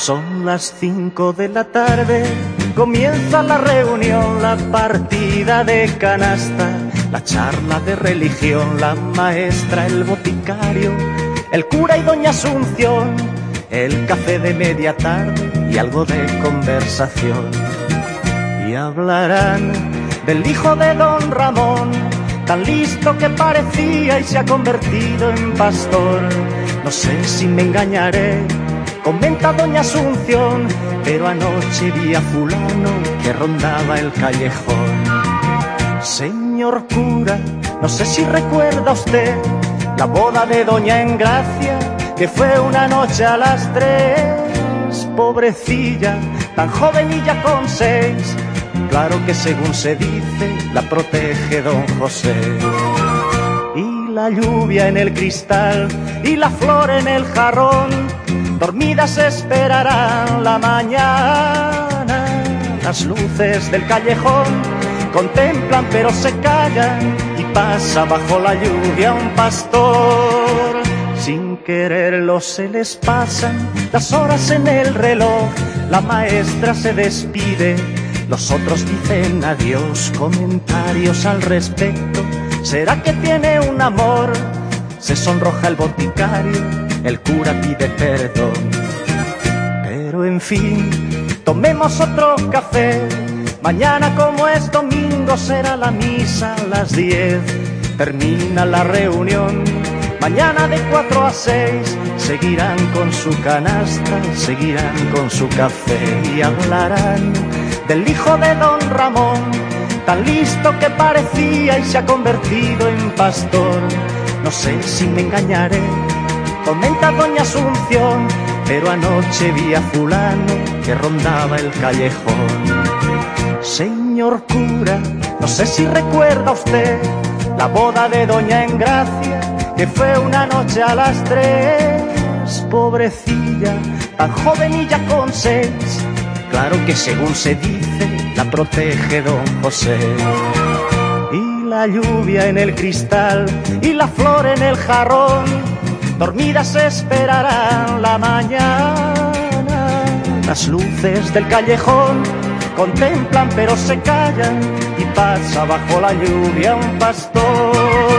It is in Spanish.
Son las cinco de la tarde, comienza la reunión, la partida de canasta, la charla de religión, la maestra, el boticario, el cura y doña Asunción, el café de media tarde y algo de conversación. Y hablarán del hijo de don Ramón, tan listo que parecía y se ha convertido en pastor. No sé si me engañaré comenta doña Asunción, pero anoche vi a fulano que rondaba el callejón. Señor cura, no sé si recuerda usted la boda de doña Engracia, que fue una noche a las tres. Pobrecilla, tan joven y ya con seis, claro que según se dice, la protege don José. Y la lluvia en el cristal y la flor en el jarrón dormidas esperarán la mañana. Las luces del callejón contemplan pero se callan y pasa bajo la lluvia un pastor. Sin quererlo se les pasan las horas en el reloj, la maestra se despide, los otros dicen adiós, comentarios al respecto. ¿Será que tiene un amor? Se sonroja el boticario el cura pide perdón. Pero en fin, tomemos otro café. Mañana como es domingo será la misa a las 10. Termina la reunión. Mañana de 4 a 6 seguirán con su canasta, seguirán con su café y hablarán del hijo de don Ramón, tan listo que parecía y se ha convertido en pastor. No sé si me engañaré comenta doña Asunción, pero anoche vi a fulano que rondaba el callejón. Señor cura, no sé si recuerda usted la boda de doña Engracia, que fue una noche a las tres. Pobrecilla, tan joven y ya con seis, claro que según se dice, la protege don José. La lluvia en el cristal y la flor en el jarrón dormidas esperarán la mañana. Las luces del callejón contemplan pero se callan y pasa bajo la lluvia un pastor.